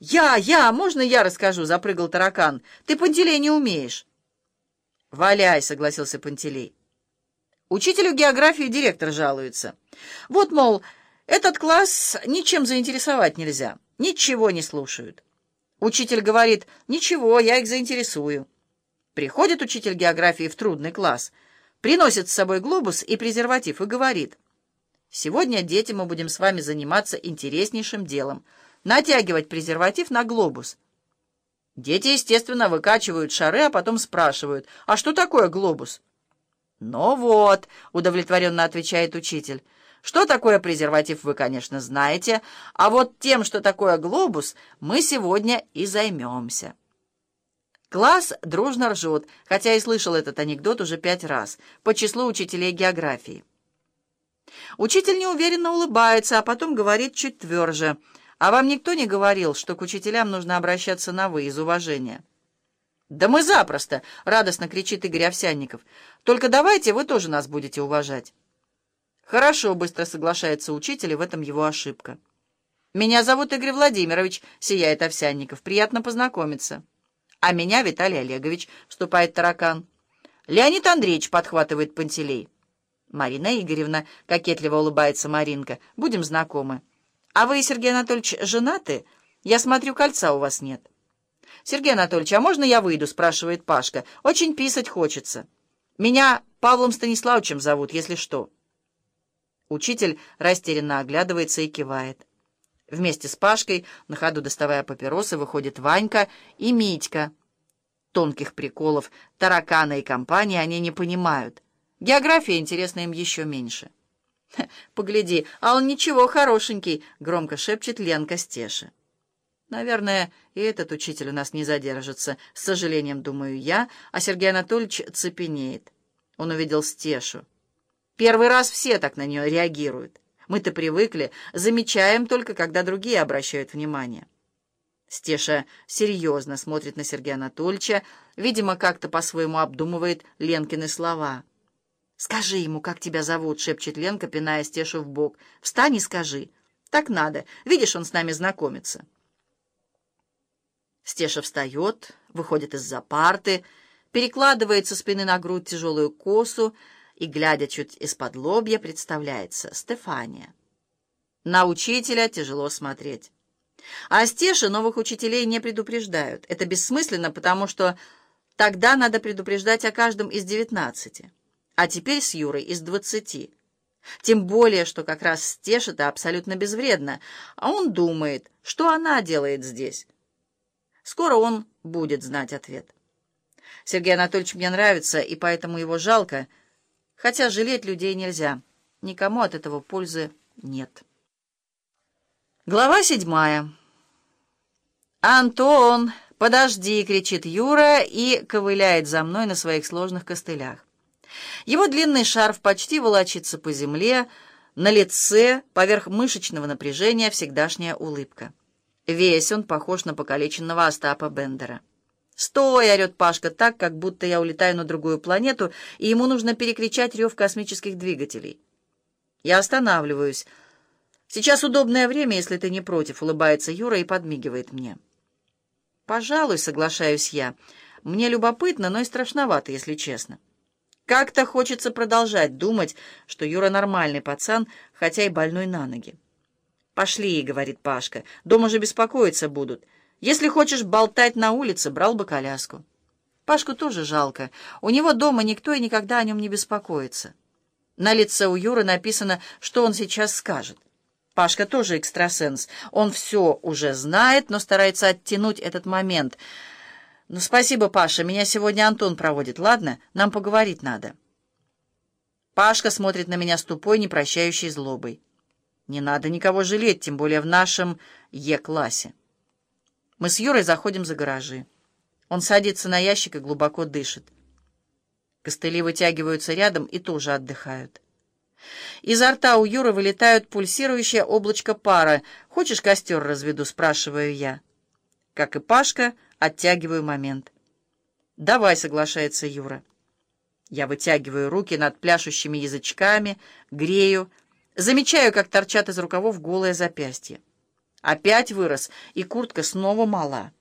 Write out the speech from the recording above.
«Я, я, можно я расскажу?» — запрыгал таракан. «Ты, Пантелей, не умеешь». «Валяй», — согласился Пантелей. Учителю географии директор жалуется. Вот, мол, этот класс ничем заинтересовать нельзя. Ничего не слушают. Учитель говорит, ничего, я их заинтересую. Приходит учитель географии в трудный класс, приносит с собой глобус и презерватив и говорит, сегодня, дети, мы будем с вами заниматься интереснейшим делом — натягивать презерватив на глобус. Дети, естественно, выкачивают шары, а потом спрашивают, а что такое глобус? «Ну вот», — удовлетворенно отвечает учитель, «что такое презерватив, вы, конечно, знаете, а вот тем, что такое глобус, мы сегодня и займемся». Класс дружно ржет, хотя и слышал этот анекдот уже пять раз, по числу учителей географии. Учитель неуверенно улыбается, а потом говорит чуть тверже — а вам никто не говорил, что к учителям нужно обращаться на «вы» из уважения? «Да мы запросто!» — радостно кричит Игорь Овсянников. «Только давайте вы тоже нас будете уважать». «Хорошо», — быстро соглашается учитель, и в этом его ошибка. «Меня зовут Игорь Владимирович», — сияет Овсянников. «Приятно познакомиться». «А меня Виталий Олегович», — вступает таракан. «Леонид Андреевич», — подхватывает Пантелей. «Марина Игоревна», — кокетливо улыбается Маринка, — «будем знакомы». «А вы, Сергей Анатольевич, женаты? Я смотрю, кольца у вас нет». «Сергей Анатольевич, а можно я выйду?» — спрашивает Пашка. «Очень писать хочется. Меня Павлом Станиславовичем зовут, если что». Учитель растерянно оглядывается и кивает. Вместе с Пашкой, на ходу доставая папиросы, выходит Ванька и Митька. Тонких приколов таракана и компании они не понимают. География интересна им еще меньше. «Погляди, а он ничего, хорошенький», — громко шепчет Ленка Стеша. «Наверное, и этот учитель у нас не задержится. С сожалением, думаю я, а Сергей Анатольевич цепенеет. Он увидел Стешу. Первый раз все так на нее реагируют. Мы-то привыкли, замечаем только, когда другие обращают внимание». Стеша серьезно смотрит на Сергея Анатольевича, видимо, как-то по-своему обдумывает Ленкины слова — «Скажи ему, как тебя зовут», — шепчет Ленка, пиная Стешу в бок. «Встань и скажи. Так надо. Видишь, он с нами знакомится». Стеша встает, выходит из-за парты, перекладывает со спины на грудь тяжелую косу и, глядя чуть из-под лобья, представляется Стефания. На учителя тяжело смотреть. А Стеша новых учителей не предупреждают. Это бессмысленно, потому что тогда надо предупреждать о каждом из девятнадцати а теперь с Юрой из двадцати. Тем более, что как раз Стеша-то абсолютно безвредна, а он думает, что она делает здесь. Скоро он будет знать ответ. Сергей Анатольевич мне нравится, и поэтому его жалко, хотя жалеть людей нельзя. Никому от этого пользы нет. Глава седьмая. «Антон, подожди!» — кричит Юра и ковыляет за мной на своих сложных костылях. Его длинный шарф почти волочится по земле, на лице, поверх мышечного напряжения, всегдашняя улыбка. Весь он похож на покалеченного Остапа Бендера. «Стой!» — орет Пашка так, как будто я улетаю на другую планету, и ему нужно перекричать рев космических двигателей. Я останавливаюсь. «Сейчас удобное время, если ты не против», — улыбается Юра и подмигивает мне. «Пожалуй», — соглашаюсь я. «Мне любопытно, но и страшновато, если честно». Как-то хочется продолжать думать, что Юра нормальный пацан, хотя и больной на ноги. «Пошли», — говорит Пашка, — «дома же беспокоиться будут. Если хочешь болтать на улице, брал бы коляску». Пашку тоже жалко. У него дома никто и никогда о нем не беспокоится. На лице у Юры написано, что он сейчас скажет. Пашка тоже экстрасенс. Он все уже знает, но старается оттянуть этот момент — «Ну, спасибо, Паша. Меня сегодня Антон проводит, ладно? Нам поговорить надо». Пашка смотрит на меня с тупой, непрощающей злобой. Не надо никого жалеть, тем более в нашем Е-классе. Мы с Юрой заходим за гаражи. Он садится на ящик и глубоко дышит. Костыли вытягиваются рядом и тоже отдыхают. Изо рта у Юры вылетают пульсирующее облачко пара. «Хочешь, костер разведу?» — спрашиваю я. Как и Пашка, Оттягиваю момент. «Давай», — соглашается Юра. Я вытягиваю руки над пляшущими язычками, грею, замечаю, как торчат из рукавов голые запястья. Опять вырос, и куртка снова мала.